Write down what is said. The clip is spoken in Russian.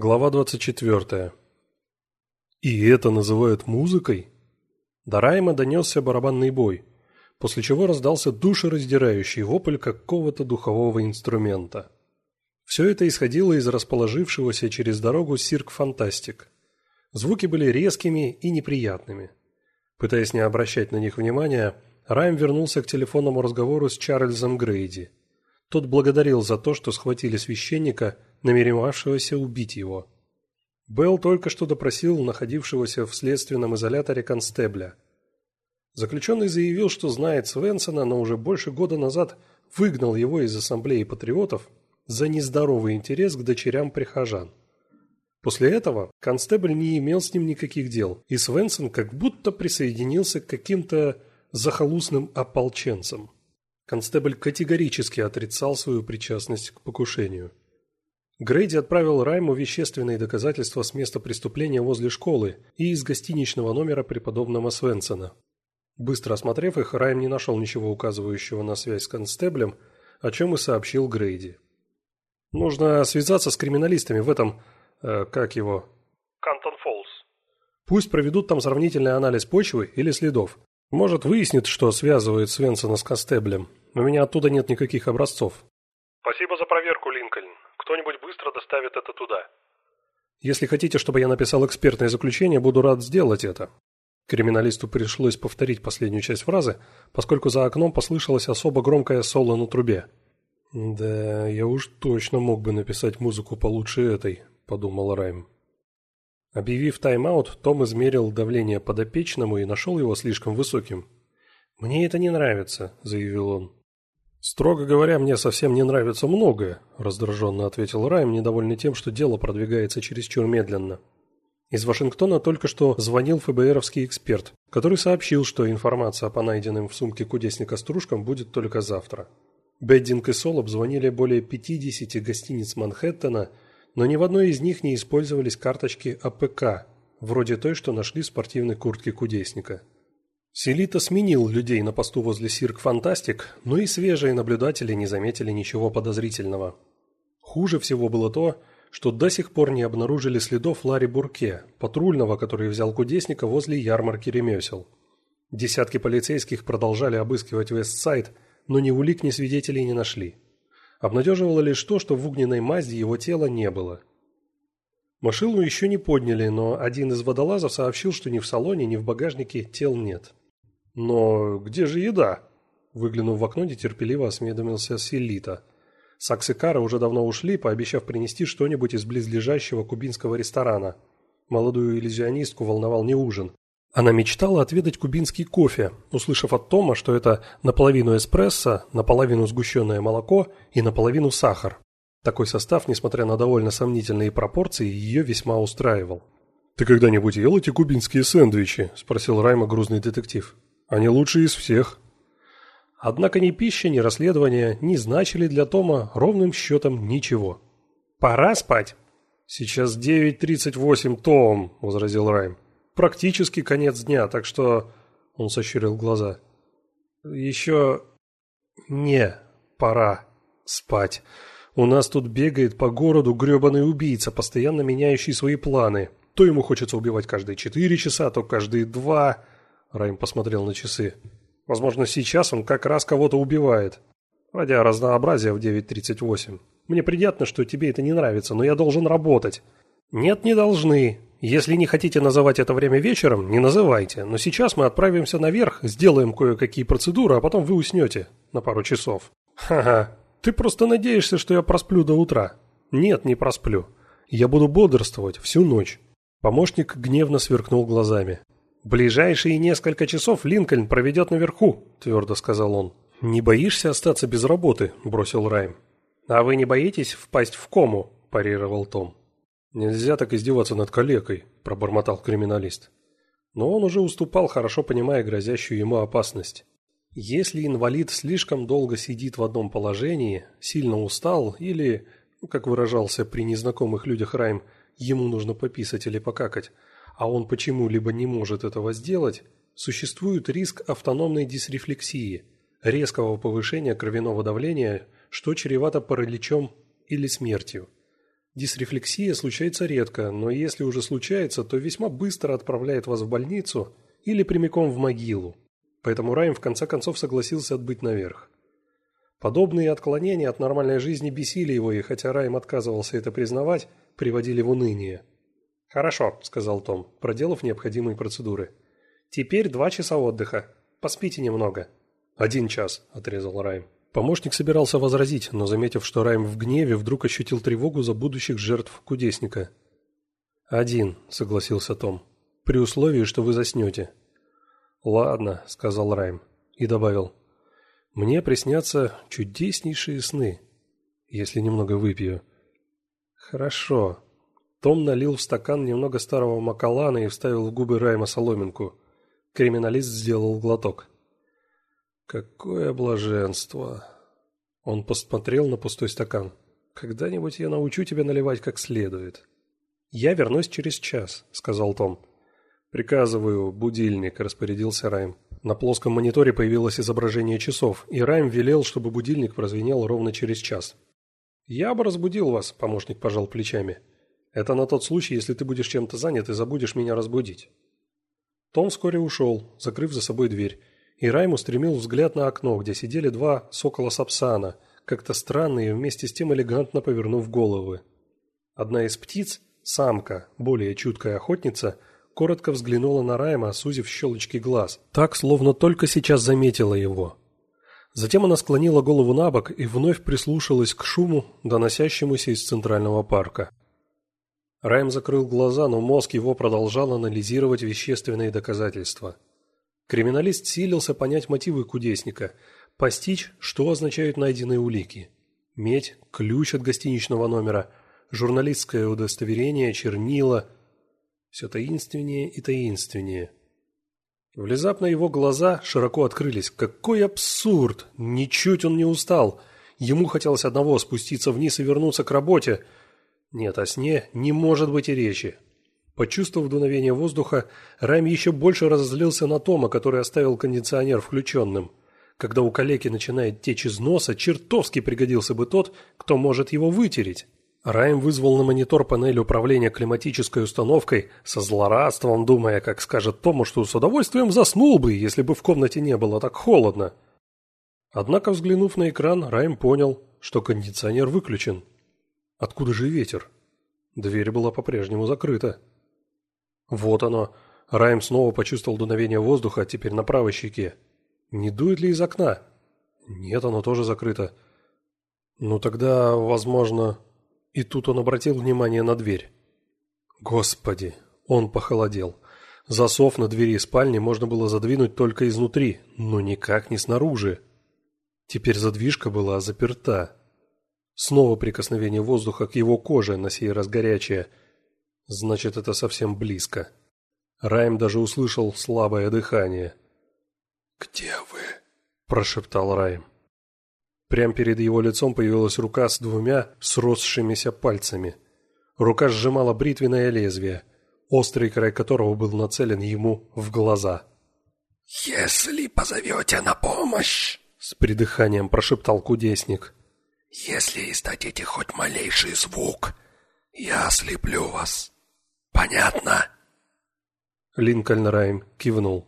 Глава 24. И это называют музыкой? До Райма донесся барабанный бой, после чего раздался душераздирающий вопль какого-то духового инструмента. Все это исходило из расположившегося через дорогу Сирк Фантастик. Звуки были резкими и неприятными. Пытаясь не обращать на них внимания, Райм вернулся к телефонному разговору с Чарльзом Грейди. Тот благодарил за то, что схватили священника – намеревавшегося убить его. Белл только что допросил находившегося в следственном изоляторе констебля. Заключенный заявил, что знает Свенсона, но уже больше года назад выгнал его из ассамблеи патриотов за нездоровый интерес к дочерям прихожан. После этого констебль не имел с ним никаких дел, и Свенсон как будто присоединился к каким-то захолустным ополченцам. Констебль категорически отрицал свою причастность к покушению. Грейди отправил Райму вещественные доказательства с места преступления возле школы и из гостиничного номера преподобного Свенсона. Быстро осмотрев их, Райм не нашел ничего указывающего на связь с констеблем, о чем и сообщил Грейди. «Нужно связаться с криминалистами в этом... Э, как его?» «Кантон Фоллс». «Пусть проведут там сравнительный анализ почвы или следов. Может, выяснит, что связывает Свенсона с констеблем. У меня оттуда нет никаких образцов». «Спасибо за проверку, Линкольн. Кто-нибудь быстро доставит это туда. Если хотите, чтобы я написал экспертное заключение, буду рад сделать это. Криминалисту пришлось повторить последнюю часть фразы, поскольку за окном послышалось особо громкое соло на трубе. «Да, я уж точно мог бы написать музыку получше этой», – подумал Райм. Объявив тайм-аут, Том измерил давление подопечному и нашел его слишком высоким. «Мне это не нравится», – заявил он. «Строго говоря, мне совсем не нравится многое», – раздраженно ответил Райм, недовольный тем, что дело продвигается чересчур медленно. Из Вашингтона только что звонил ФБРовский эксперт, который сообщил, что информация по найденным в сумке кудесника стружкам будет только завтра. Беддинг и Сол обзвонили более 50 гостиниц Манхэттена, но ни в одной из них не использовались карточки АПК, вроде той, что нашли в спортивной куртке кудесника. Селита сменил людей на посту возле Сирк Фантастик, но и свежие наблюдатели не заметили ничего подозрительного. Хуже всего было то, что до сих пор не обнаружили следов Ларри Бурке, патрульного, который взял кудесника возле ярмарки ремесел. Десятки полицейских продолжали обыскивать Вестсайд, но ни улик, ни свидетелей не нашли. Обнадеживало лишь то, что в огненной мазде его тела не было. Машину еще не подняли, но один из водолазов сообщил, что ни в салоне, ни в багажнике тел нет. «Но где же еда?» Выглянув в окно, нетерпеливо осведомился Селита. Сакс и Кара уже давно ушли, пообещав принести что-нибудь из близлежащего кубинского ресторана. Молодую иллюзионистку волновал не ужин. Она мечтала отведать кубинский кофе, услышав от Тома, что это наполовину эспрессо, наполовину сгущенное молоко и наполовину сахар. Такой состав, несмотря на довольно сомнительные пропорции, ее весьма устраивал. «Ты когда-нибудь ел эти кубинские сэндвичи?» – спросил Райма грузный детектив. Они лучшие из всех. Однако ни пища, ни расследование не значили для Тома ровным счетом ничего. «Пора спать!» «Сейчас 9.38, Том», — возразил Райм. «Практически конец дня, так что...» Он сощурил глаза. «Еще... не пора спать. У нас тут бегает по городу гребаный убийца, постоянно меняющий свои планы. То ему хочется убивать каждые четыре часа, то каждые два...» Райм посмотрел на часы. Возможно, сейчас он как раз кого-то убивает. Ради разнообразия в 9.38. Мне приятно, что тебе это не нравится, но я должен работать. Нет, не должны. Если не хотите называть это время вечером, не называйте. Но сейчас мы отправимся наверх, сделаем кое-какие процедуры, а потом вы уснете на пару часов. Ха-ха. Ты просто надеешься, что я просплю до утра. Нет, не просплю. Я буду бодрствовать всю ночь. Помощник гневно сверкнул глазами. «Ближайшие несколько часов Линкольн проведет наверху», – твердо сказал он. «Не боишься остаться без работы?» – бросил Райм. «А вы не боитесь впасть в кому?» – парировал Том. «Нельзя так издеваться над калекой», – пробормотал криминалист. Но он уже уступал, хорошо понимая грозящую ему опасность. Если инвалид слишком долго сидит в одном положении, сильно устал или, как выражался при незнакомых людях Райм, ему нужно пописать или покакать – а он почему-либо не может этого сделать, существует риск автономной дисрефлексии, резкого повышения кровяного давления, что чревато параличом или смертью. Дисрефлексия случается редко, но если уже случается, то весьма быстро отправляет вас в больницу или прямиком в могилу. Поэтому Райм в конце концов согласился отбыть наверх. Подобные отклонения от нормальной жизни бесили его, и хотя Райм отказывался это признавать, приводили в уныние. «Хорошо», — сказал Том, проделав необходимые процедуры. «Теперь два часа отдыха. Поспите немного». «Один час», — отрезал Райм. Помощник собирался возразить, но, заметив, что Райм в гневе, вдруг ощутил тревогу за будущих жертв кудесника. «Один», — согласился Том, — «при условии, что вы заснете». «Ладно», — сказал Райм и добавил. «Мне приснятся чудеснейшие сны, если немного выпью». «Хорошо». Том налил в стакан немного старого макалана и вставил в губы Райма соломинку. Криминалист сделал глоток. Какое блаженство. Он посмотрел на пустой стакан. Когда-нибудь я научу тебя наливать как следует. Я вернусь через час, сказал Том. Приказываю, будильник, распорядился Райм. На плоском мониторе появилось изображение часов, и Райм велел, чтобы будильник прозвенел ровно через час. «Я бы разбудил вас», – помощник пожал плечами. «Это на тот случай, если ты будешь чем-то занят и забудешь меня разбудить». Том вскоре ушел, закрыв за собой дверь, и Райм устремил взгляд на окно, где сидели два сокола сапсана, как-то странно и вместе с тем элегантно повернув головы. Одна из птиц, самка, более чуткая охотница, коротко взглянула на Райма, сузив щелочки глаз, так, словно только сейчас заметила его. Затем она склонила голову на бок и вновь прислушалась к шуму, доносящемуся из центрального парка. Райм закрыл глаза, но мозг его продолжал анализировать вещественные доказательства – Криминалист силился понять мотивы кудесника, постичь, что означают найденные улики. Медь, ключ от гостиничного номера, журналистское удостоверение, чернила. Все таинственнее и таинственнее. Внезапно его глаза широко открылись. Какой абсурд! Ничуть он не устал. Ему хотелось одного – спуститься вниз и вернуться к работе. Нет, о сне не может быть и речи. Почувствовав дуновение воздуха, Райм еще больше разозлился на Тома, который оставил кондиционер включенным. Когда у калеки начинает течь из носа, чертовски пригодился бы тот, кто может его вытереть. Райм вызвал на монитор панель управления климатической установкой со злорадством, думая, как скажет Тому, что с удовольствием заснул бы, если бы в комнате не было так холодно. Однако, взглянув на экран, Райм понял, что кондиционер выключен. Откуда же ветер? Дверь была по-прежнему закрыта. Вот оно. Райм снова почувствовал дуновение воздуха, теперь на правой щеке. Не дует ли из окна? Нет, оно тоже закрыто. Ну тогда, возможно... И тут он обратил внимание на дверь. Господи, он похолодел. Засов на двери спальни можно было задвинуть только изнутри, но никак не снаружи. Теперь задвижка была заперта. Снова прикосновение воздуха к его коже, на сей раз горячее – Значит, это совсем близко. Райм даже услышал слабое дыхание. «Где вы?» – прошептал Райм. Прямо перед его лицом появилась рука с двумя сросшимися пальцами. Рука сжимала бритвенное лезвие, острый край которого был нацелен ему в глаза. «Если позовете на помощь!» — с придыханием прошептал кудесник. «Если издадите хоть малейший звук, я ослеплю вас!» Понятно?» Линкольн Райм кивнул.